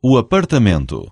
o apartamento.